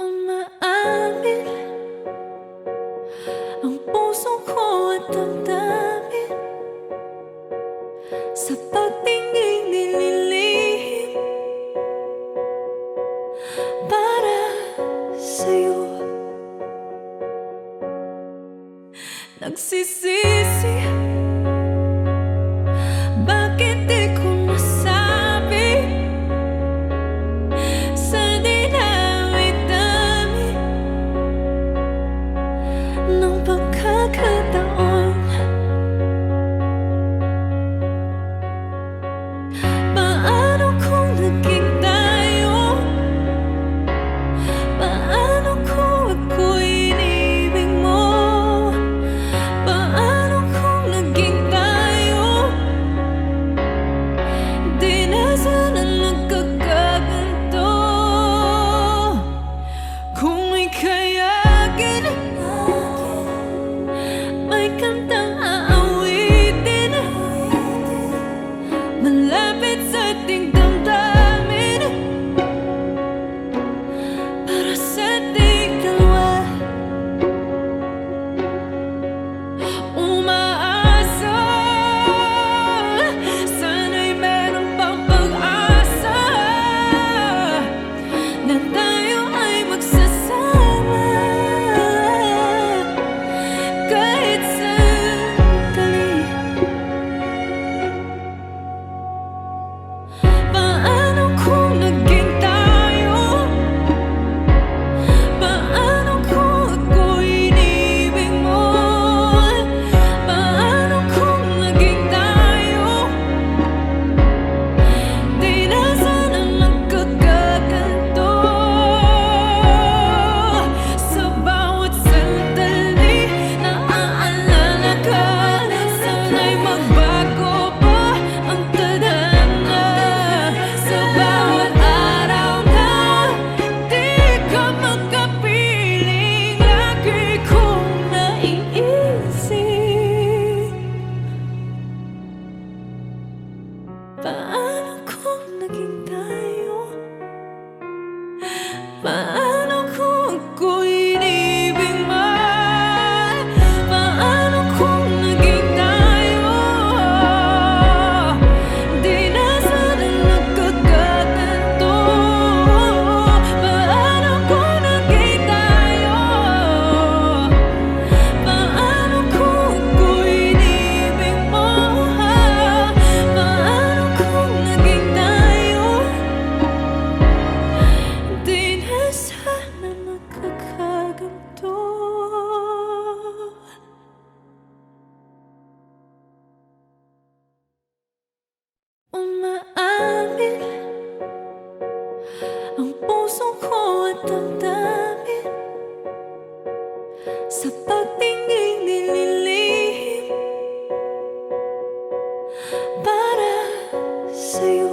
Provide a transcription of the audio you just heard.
Umaamin. Ang puso ko at damdamin Sa pagtingin nililihim. Para sa'yo. Nagsisisi Nagsisisi. 根到 sana'y magbalik ganito. Umaamin Ang puso ko at ang dami. Sa pagtingin nililihim Para sa'yo.